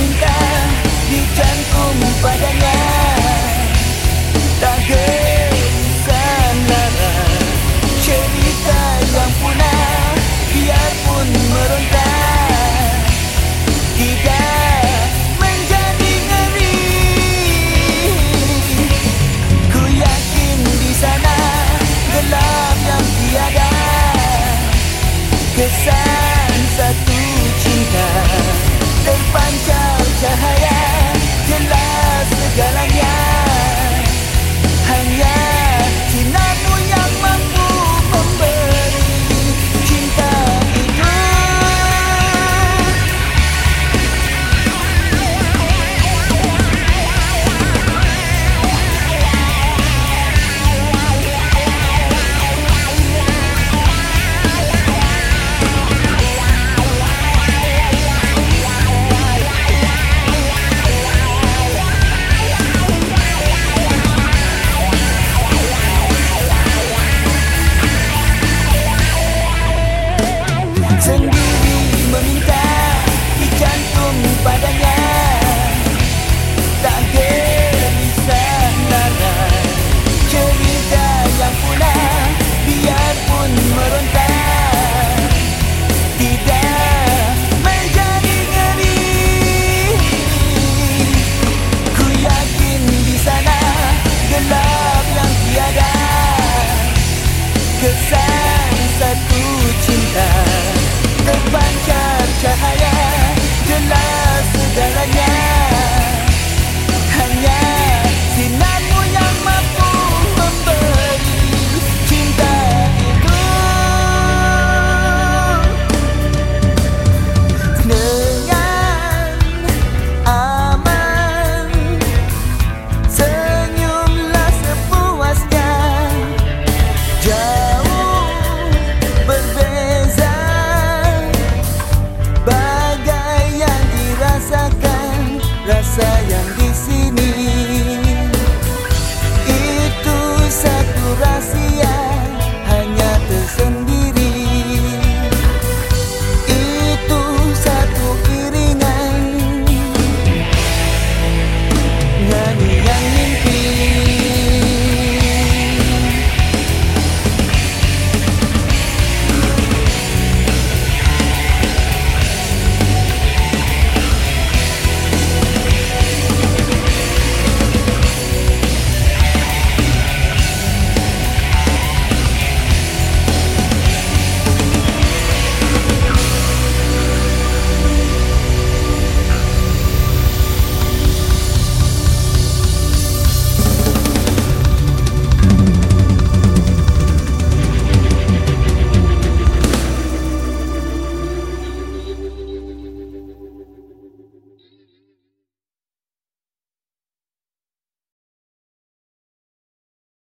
meminta di jantung padanya. Tak gelisah cerita yang punah biarpun meronta tidak menjadi ngeri. Ku yakin di sana gelap yang tiada. Kesan satu cinta. Send